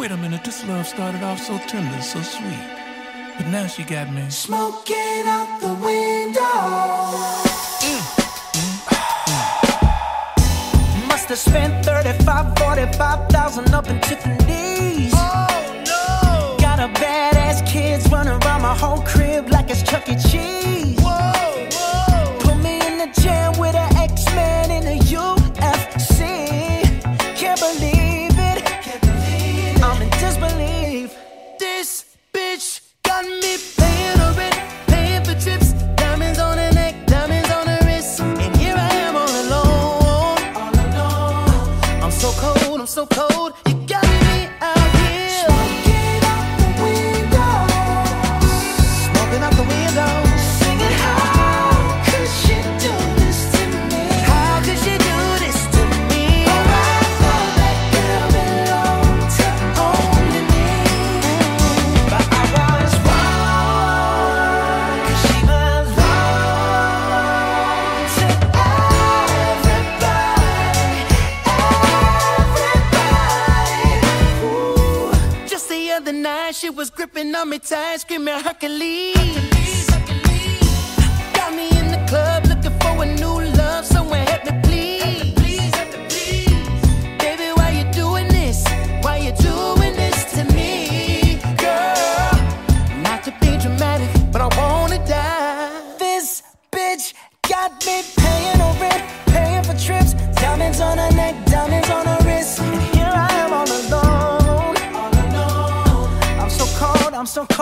Wait a minute, this love started off so tender, so sweet. But now she got me smoking out the window. Mm, mm, mm. to spend 35, 45,000 up in Tiffany's. Oh no! Got a badass kids running around my whole crib like cold, I'm so cold. You got me. the night, she was gripping on me tight, screaming Hercules. Got me in the club looking for a new love, someone help me please. Baby, why you doing this? Why you doing this to me, girl? Not to be dramatic, but I wanna die. This bitch got me paying over paying for trips, diamonds on her neck. so cold.